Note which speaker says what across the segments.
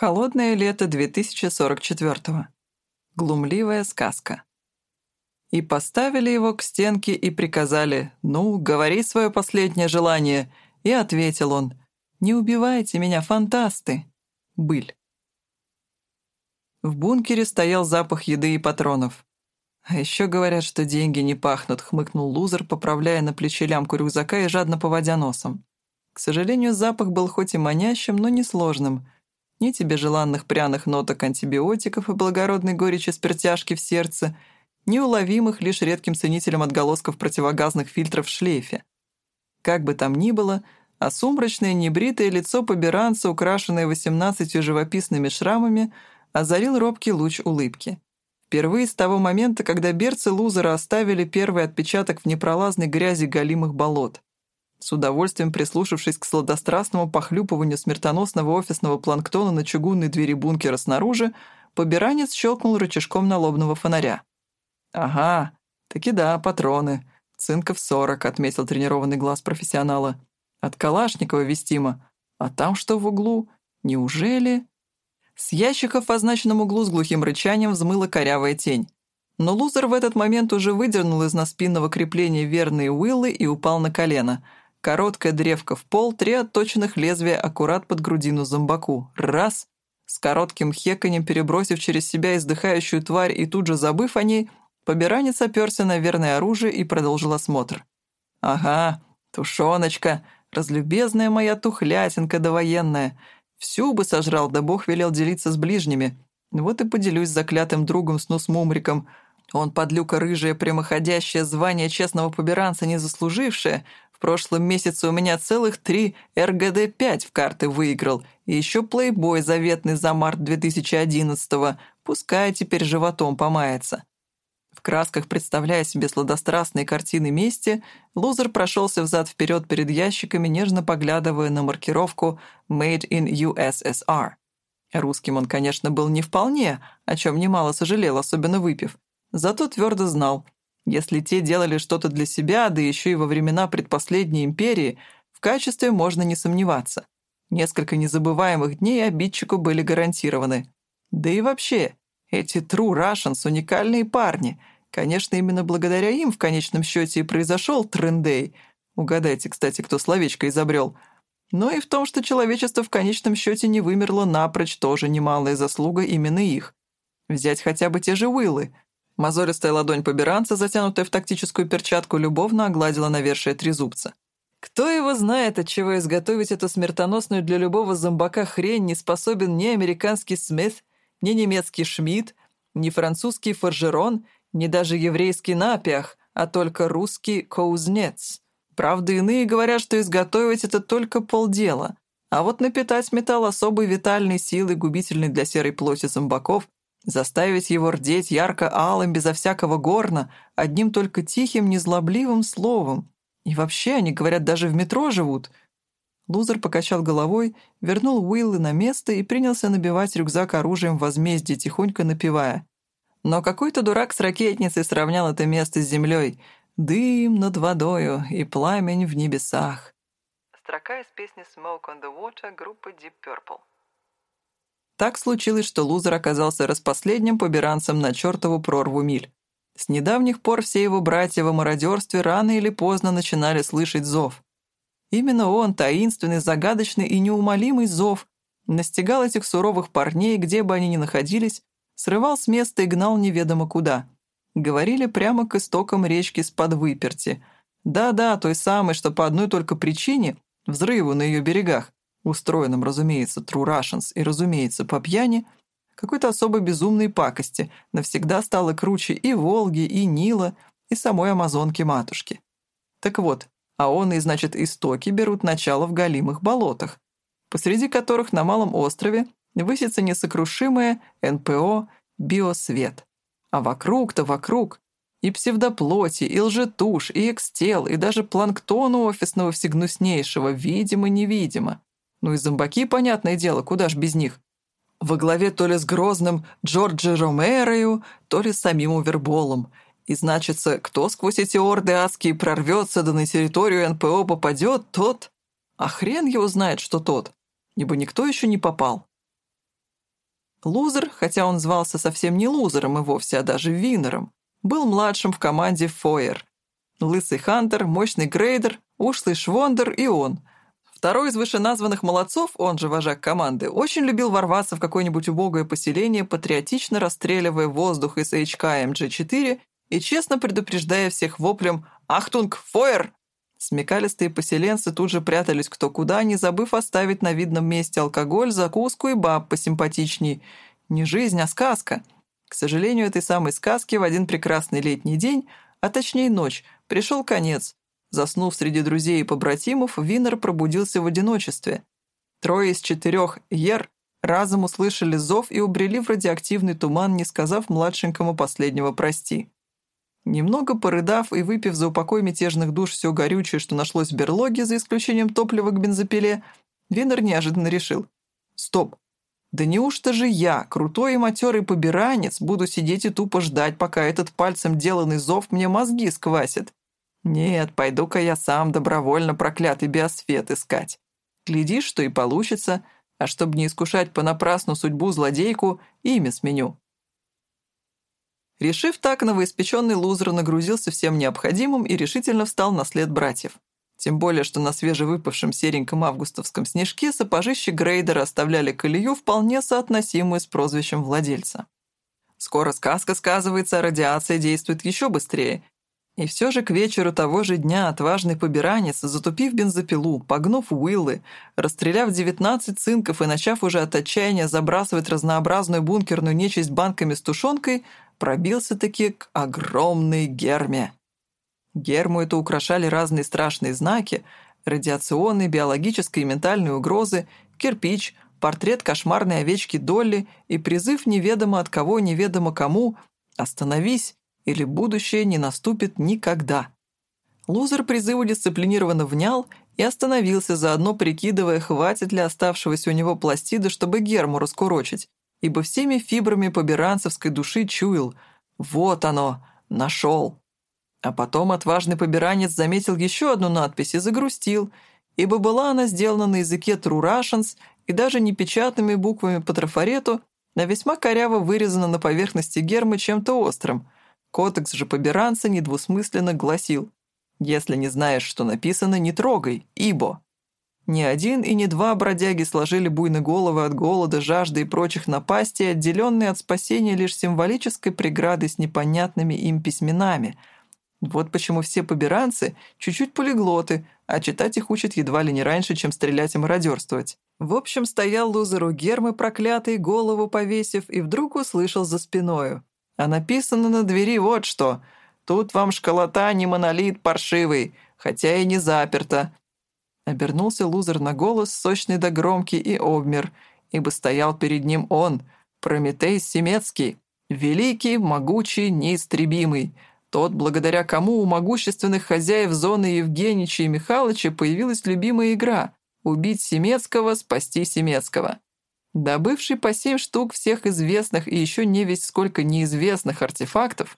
Speaker 1: Холодное лето 2044 Глумливая сказка. И поставили его к стенке и приказали «Ну, говори свое последнее желание». И ответил он «Не убивайте меня, фантасты!» Быль. В бункере стоял запах еды и патронов. «А еще говорят, что деньги не пахнут», — хмыкнул лузер, поправляя на плече лямку рюкзака и жадно поводя носом. К сожалению, запах был хоть и манящим, но несложным — ни тебе желанных пряных ноток антибиотиков и благородной горечи спиртяшки в сердце, ни уловимых лишь редким ценителем отголосков противогазных фильтров в шлейфе. Как бы там ни было, а сумрачное небритое лицо поберанца, украшенное восемнадцатью живописными шрамами, озарил робкий луч улыбки. Впервые с того момента, когда берцы лузера оставили первый отпечаток в непролазной грязи галимых болот. С удовольствием прислушавшись к сладострастному похлюпыванию смертоносного офисного планктона на чугунной двери бункера снаружи, побиранец щелкнул рычажком налобного фонаря. «Ага, таки да, патроны. Цинков сорок», — отметил тренированный глаз профессионала. «От Калашникова вестимо. А там что в углу? Неужели...» С ящика в означенном углу с глухим рычанием взмыла корявая тень. Но лузер в этот момент уже выдернул из наспинного крепления верные уиллы и упал на колено — Короткая древка в пол, три отточенных лезвия аккурат под грудину зомбаку. Раз. С коротким хеканем перебросив через себя издыхающую тварь и тут же забыв о ней, побиранец оперся на верное оружие и продолжил осмотр. «Ага, тушеночка, разлюбезная моя тухлятинка довоенная. Всю бы сожрал, да бог велел делиться с ближними. Вот и поделюсь с заклятым другом Снус Мумриком. Он, подлюка рыжая, прямоходящее звание честного побиранца не заслужившее, в прошлом месяце у меня целых три РГД-5 в карты выиграл, и еще плейбой заветный за март 2011-го, пускай теперь животом помается. В красках, представляя себе сладострастные картины мести, лузер прошелся взад-вперед перед ящиками, нежно поглядывая на маркировку «Made in USSR». Русским он, конечно, был не вполне, о чем немало сожалел, особенно выпив. Зато твердо знал, если те делали что-то для себя, да еще и во времена предпоследней империи, в качестве можно не сомневаться. Несколько незабываемых дней обидчику были гарантированы. Да и вообще, эти True Russians — уникальные парни. Конечно, именно благодаря им в конечном счете и произошел трендей. Угадайте, кстати, кто словечко изобрел. Но и в том, что человечество в конечном счете не вымерло напрочь, тоже немалая заслуга именно их. Взять хотя бы те же Уиллы — Мозолистая ладонь побиранца, затянутая в тактическую перчатку, любовно огладила навершие трезубца. Кто его знает, от чего изготовить эту смертоносную для любого зомбака хрень не способен ни американский Смит, ни немецкий Шмидт, ни французский Форжерон, ни даже еврейский Напиах, а только русский Коузнец. Правда, иные говорят, что изготовить это только полдела. А вот напитать металл особой витальной силой, губительной для серой плоти зомбаков, Заставить его рдеть ярко-алым, безо всякого горна, одним только тихим, незлобливым словом. И вообще, они, говорят, даже в метро живут. Лузер покачал головой, вернул Уиллы на место и принялся набивать рюкзак оружием возмездия, тихонько напевая. Но какой-то дурак с ракетницей сравнял это место с землей. Дым над водою и пламень в небесах. Строка из песни «Smoke on the Water» группы Deep Purple. Так случилось, что лузер оказался распоследним побиранцем на чертову прорву миль. С недавних пор все его братья в мародерстве рано или поздно начинали слышать зов. Именно он, таинственный, загадочный и неумолимый зов, настигал этих суровых парней, где бы они ни находились, срывал с места и гнал неведомо куда. Говорили прямо к истокам речки с подвыперти. Да-да, той самой, что по одной только причине, взрыву на ее берегах, устроенном, разумеется, True Russians и, разумеется, по пьяни, какой-то особо безумной пакости навсегда стало круче и Волги, и Нила, и самой Амазонки-матушки. Так вот, а он и, значит, истоки берут начало в галимых болотах, посреди которых на малом острове высится несокрушимое НПО «Биосвет». А вокруг-то вокруг и псевдоплоти, и лжетушь, и экстел, и даже планктону офисного всегнуснейшего, видимо-невидимо. Ну и зомбаки, понятное дело, куда ж без них. Во главе то ли с грозным Джорджи Ромерою, то ли с самим Уверболом. И значится, кто сквозь эти орды адские прорвется да на территорию НПО попадет, тот... А хрен его знает, что тот, ибо никто еще не попал. Лузер, хотя он звался совсем не лузером и вовсе, а даже винером, был младшим в команде Фойер. Лысый Хантер, мощный Грейдер, ушлый Швондер и он. Второй из вышеназванных молодцов, он же вожак команды, очень любил ворваться в какое-нибудь убогое поселение, патриотично расстреливая воздух из HK MG4 и честно предупреждая всех воплем «Achtung, Feuer!». Смекалистые поселенцы тут же прятались кто куда, не забыв оставить на видном месте алкоголь, закуску и баб посимпатичней. Не жизнь, а сказка. К сожалению, этой самой сказке в один прекрасный летний день, а точнее ночь, пришел конец. Заснув среди друзей и побратимов, Винер пробудился в одиночестве. Трое из четырех «ер» разом услышали зов и убрели в радиоактивный туман, не сказав младшенькому последнего «прости». Немного порыдав и выпив за упокой мятежных душ все горючее, что нашлось в берлоге, за исключением топлива к бензопиле, Винер неожиданно решил. «Стоп! Да неужто же я, крутой и матерый побиранец, буду сидеть и тупо ждать, пока этот пальцем деланный зов мне мозги сквасит? Нет, пойду-ка я сам добровольно проклятый биосфет искать. Глядишь, что и получится, а чтобы не искушать понапрасну судьбу злодейку, имя сменю. Решив так, новоиспеченный лузер нагрузился всем необходимым и решительно встал на след братьев. Тем более, что на свежевыпавшем сереньком августовском снежке сапожище Грейдера оставляли колею, вполне соотносимую с прозвищем владельца. Скоро сказка сказывается, радиация действует еще быстрее, и все же к вечеру того же дня отважный побиранец, затупив бензопилу, погнув уиллы, расстреляв 19 цинков и начав уже от отчаяния забрасывать разнообразную бункерную нечисть банками с тушенкой, пробился-таки к огромной герме. Герму это украшали разные страшные знаки, радиационные, биологические и ментальные угрозы, кирпич, портрет кошмарной овечки Долли и призыв неведомо от кого, неведомо кому «Остановись!» Или будущее не наступит никогда. Лузер призыву дисциплинированно внял и остановился, заодно прикидывая, хватит ли оставшегося у него пластида, чтобы герму раскурочить, ибо всеми фибрами поберанцевской души чуял «Вот оно! Нашел!». А потом отважный поберанец заметил еще одну надпись и загрустил, ибо была она сделана на языке Russians и даже не печатными буквами по трафарету, а весьма коряво вырезана на поверхности гермы чем-то острым — Кодекс же поберанца недвусмысленно гласил «Если не знаешь, что написано, не трогай, ибо». Ни один и ни два бродяги сложили буйно головы от голода, жажды и прочих напастей, отделенные от спасения лишь символической преградой с непонятными им письменами. Вот почему все поберанцы чуть-чуть полиглоты, а читать их учат едва ли не раньше, чем стрелять и мародерствовать. В общем, стоял лузер у гермы проклятый, голову повесив, и вдруг услышал за спиною. А написано на двери вот что. Тут вам школота не монолит паршивый, хотя и не заперта». Обернулся лузер на голос, сочный до громкий, и обмер, ибо стоял перед ним он, Прометей Семецкий, великий, могучий, неистребимый, тот, благодаря кому у могущественных хозяев зоны Евгенича и Михалыча появилась любимая игра — убить Семецкого, спасти Семецкого добывший по семь штук всех известных и еще не весь сколько неизвестных артефактов,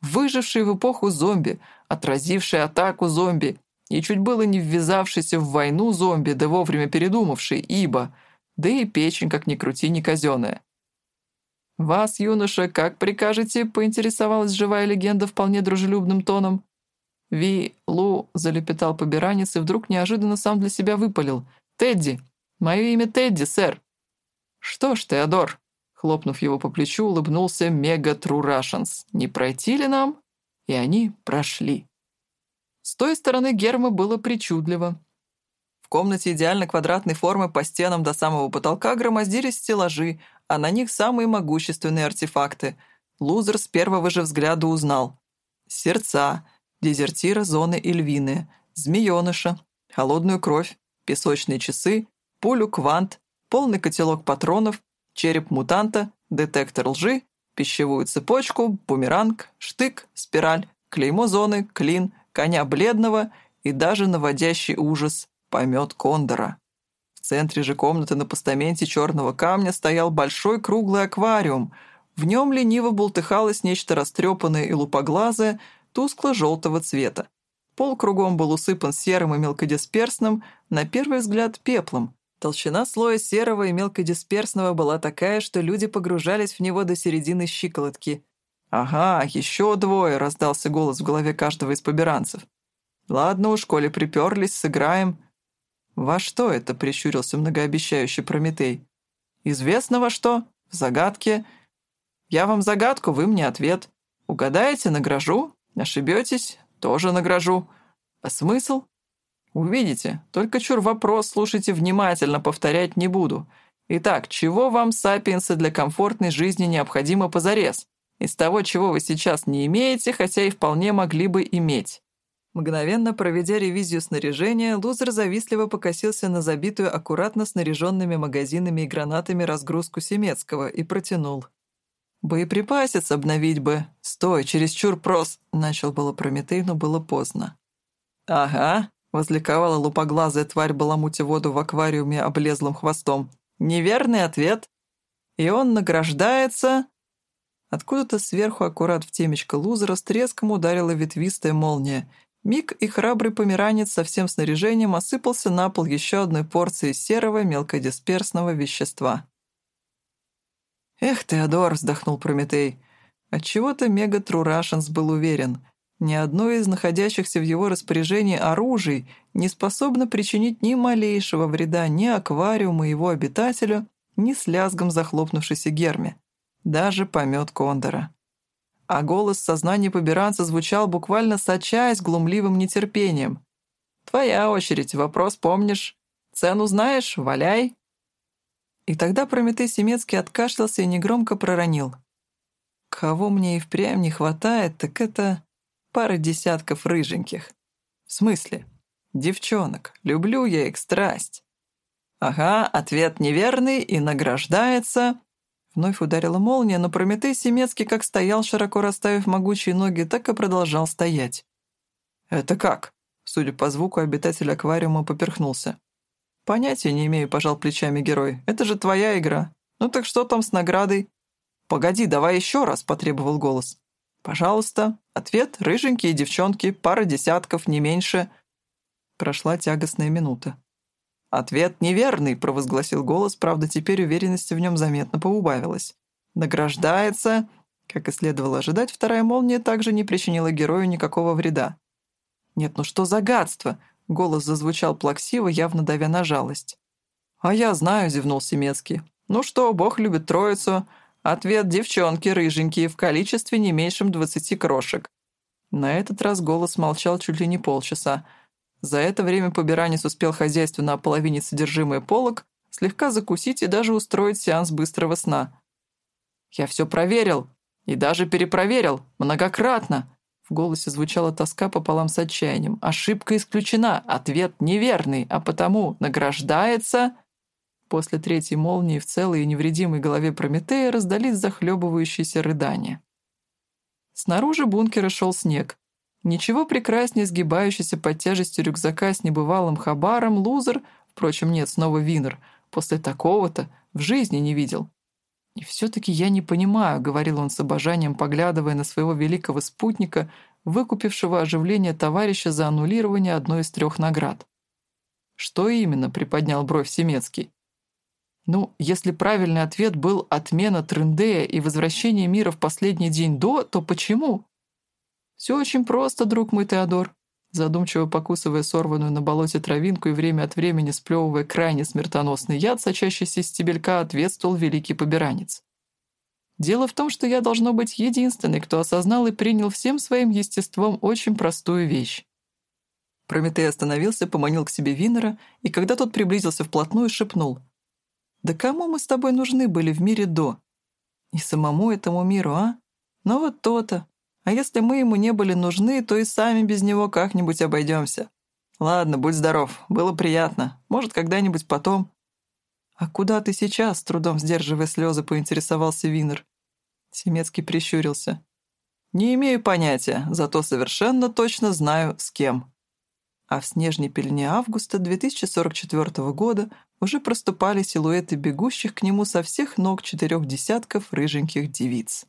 Speaker 1: выживший в эпоху зомби, отразивший атаку зомби и чуть было не ввязавшийся в войну зомби, да вовремя передумавший, ибо, да и печень, как ни крути, не казенная. «Вас, юноша, как прикажете?» — поинтересовалась живая легенда вполне дружелюбным тоном. «Ви, Лу», — залепетал побиранец и вдруг неожиданно сам для себя выпалил. «Тедди! Мое имя Тедди, сэр!» «Что ж, Теодор», — хлопнув его по плечу, улыбнулся Мега Тру Рашенс. «Не пройти ли нам?» И они прошли. С той стороны Герма было причудливо. В комнате идеально квадратной формы по стенам до самого потолка громоздились стеллажи, а на них самые могущественные артефакты. Лузер с первого же взгляда узнал. Сердца, дезертира зоны Эльвины, змеёныша, холодную кровь, песочные часы, пулю квант, полный котелок патронов, череп мутанта, детектор лжи, пищевую цепочку, бумеранг, штык, спираль, клеймо зоны, клин, коня бледного и даже наводящий ужас помет кондора. В центре же комнаты на постаменте черного камня стоял большой круглый аквариум. В нем лениво бултыхалось нечто растрепанное и лупоглазое, тускло-желтого цвета. Пол кругом был усыпан серым и мелкодисперсным, на первый взгляд пеплом, Толщина слоя серого и мелкодисперсного была такая, что люди погружались в него до середины щиколотки. «Ага, еще двое!» — раздался голос в голове каждого из побиранцев. «Ладно уж, коли приперлись, сыграем». «Во что это?» — прищурился многообещающий Прометей. «Известно во что? В загадке. Я вам загадку, вы мне ответ. Угадаете — награжу. Ошибетесь — тоже награжу. А смысл? Увидите. Только чур вопрос слушайте внимательно, повторять не буду. Итак, чего вам, сапиенсы, для комфортной жизни необходимо позарез? Из того, чего вы сейчас не имеете, хотя и вполне могли бы иметь. Мгновенно проведя ревизию снаряжения, лузер завистливо покосился на забитую аккуратно снаряженными магазинами и гранатами разгрузку Семецкого и протянул. «Боеприпасец обновить бы. Стой, чересчур прос...» — начал было Прометей, но было поздно. «Ага», — возликовала лупоглазая тварь, баламутя воду в аквариуме облезлым хвостом. «Неверный ответ. И он награждается...» Откуда-то сверху, аккурат в темечко лузера, с треском ударила ветвистая молния — Миг и храбрый померанец со всем снаряжением осыпался на пол еще одной порции серого мелкодисперсного вещества. «Эх, Теодор!» — вздохнул Прометей. Отчего-то Мега Трурашенс был уверен. Ни одно из находящихся в его распоряжении оружий не способно причинить ни малейшего вреда ни аквариуму его обитателю, ни с лязгом захлопнувшейся герме. Даже помет Кондора а голос сознания побиранца звучал буквально сочаясь глумливым нетерпением. «Твоя очередь, вопрос помнишь? Цену знаешь? Валяй!» И тогда Прометей Семецкий откашлялся и негромко проронил. «Кого мне и впрямь не хватает, так это пара десятков рыженьких. В смысле? Девчонок. Люблю я их страсть». «Ага, ответ неверный и награждается...» Вновь ударила молния, но Прометей Семецкий как стоял, широко расставив могучие ноги, так и продолжал стоять. «Это как?» Судя по звуку, обитатель аквариума поперхнулся. «Понятия не имею», — пожал плечами герой. «Это же твоя игра. Ну так что там с наградой?» «Погоди, давай еще раз», — потребовал голос. «Пожалуйста. Ответ — рыженькие девчонки, пара десятков, не меньше». Прошла тягостная минута. «Ответ неверный», — провозгласил голос, правда, теперь уверенности в нем заметно поубавилось. «Награждается...» Как и следовало ожидать, вторая молния также не причинила герою никакого вреда. «Нет, ну что за гадство?» — голос зазвучал плаксиво, явно давя на жалость. «А я знаю», — зевнул Семецкий. «Ну что, бог любит троицу. Ответ девчонки рыженькие в количестве не меньшем двадцати крошек». На этот раз голос молчал чуть ли не полчаса, за это время побиранец успел хозяйственно ополовинить содержимое полок, слегка закусить и даже устроить сеанс быстрого сна. «Я все проверил и даже перепроверил, многократно!» В голосе звучала тоска пополам с отчаянием. «Ошибка исключена, ответ неверный, а потому награждается...» После третьей молнии в целой и невредимой голове Прометея раздались захлебывающиеся рыдания. Снаружи бункера шел снег. Ничего прекраснее сгибающийся под тяжестью рюкзака с небывалым хабаром лузер, впрочем, нет, снова винер, после такого-то в жизни не видел. «И все-таки я не понимаю», — говорил он с обожанием, поглядывая на своего великого спутника, выкупившего оживление товарища за аннулирование одной из трех наград. «Что именно?» — приподнял бровь Семецкий. «Ну, если правильный ответ был отмена Трендея и возвращение мира в последний день до, то почему?» «Все очень просто, друг мой Теодор», задумчиво покусывая сорванную на болоте травинку и время от времени сплевывая крайне смертоносный яд, сочащийся из стебелька, ответствовал великий побиранец. «Дело в том, что я должно быть единственный, кто осознал и принял всем своим естеством очень простую вещь». Прометей остановился, поманил к себе Винера, и когда тот приблизился вплотную, шепнул. «Да кому мы с тобой нужны были в мире до? И самому этому миру, а? Ну вот то-то. А если мы ему не были нужны, то и сами без него как-нибудь обойдемся. Ладно, будь здоров, было приятно. Может, когда-нибудь потом. «А куда ты сейчас?» — с трудом сдерживая слезы, поинтересовался Винер. Семецкий прищурился. «Не имею понятия, зато совершенно точно знаю, с кем». А в снежной пелене августа 2044 года уже проступали силуэты бегущих к нему со всех ног четырех десятков рыженьких девиц.